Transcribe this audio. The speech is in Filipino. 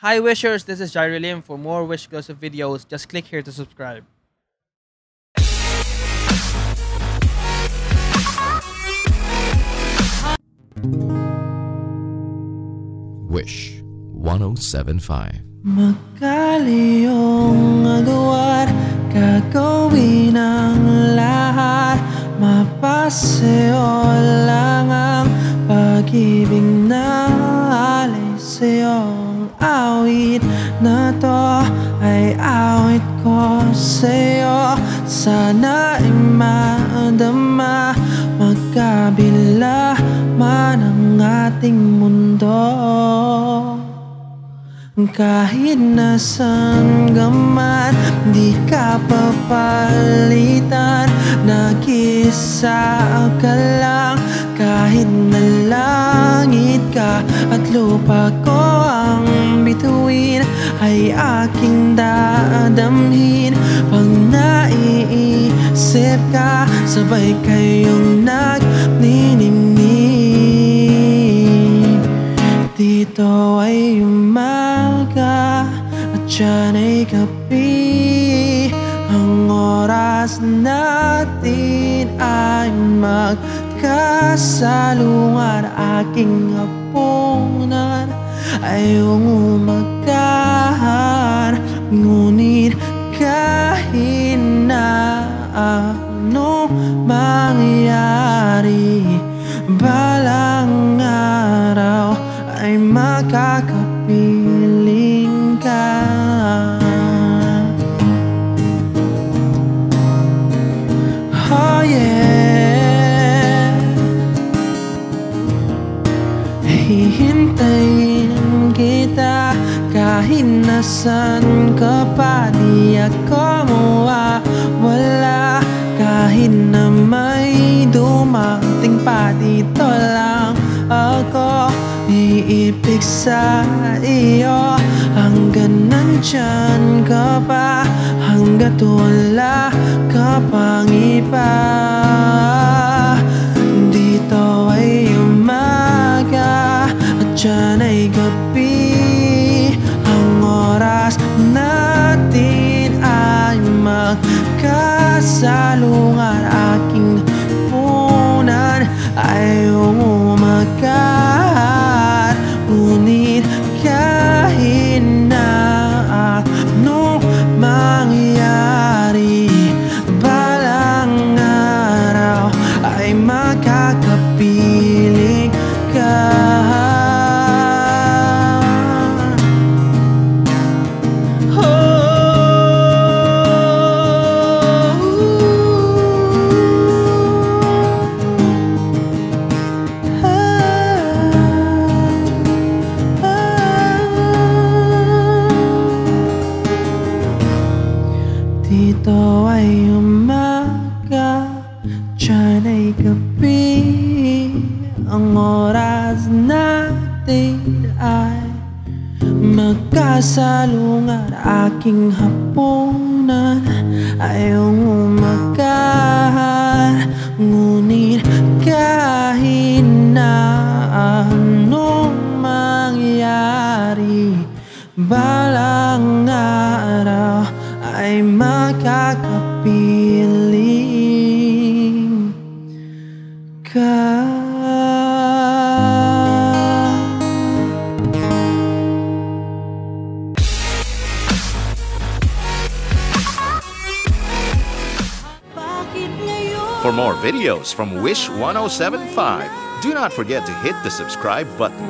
Hi Wishers, this is Jairi Lim. For more Wish exclusive videos, just click here to subscribe. Wish 1075. Magkaliyong agawan Gagawin ang lahat Mapaseo lang ang pag-ibig na alay sa'yo awit na to ay awit ko sa'yo. Sana ay madama Magkabila man ang ating mundo. Kahit nasan ka man, di ka papalitan. Nag-isa ka lang, kahit na langit ka At lupa ko ang bituin, ay aking dadamhin. Pag naiisip ka, sabay kayong nagniningning. Dito ay umaga at dyan ay gabi. Ang oras natin ay magkasalungan Aking hapunan ay umagahan Ngunit kahit na ano mangyari Balang araw ay makakapiling ka kahit nasan ka pa Di ako mawawala kahit na may dumating pa Dito lang ako. Iibig sa iyo Hanggang nandyan ka pa. Hanggat wala ka pang iba ay magkasalungan Aking hapunan. Ay umagahan Ngunit kahit na anong mangyari Balang araw ay makakapiling For more videos from Wish 1075, do not forget to hit the subscribe button.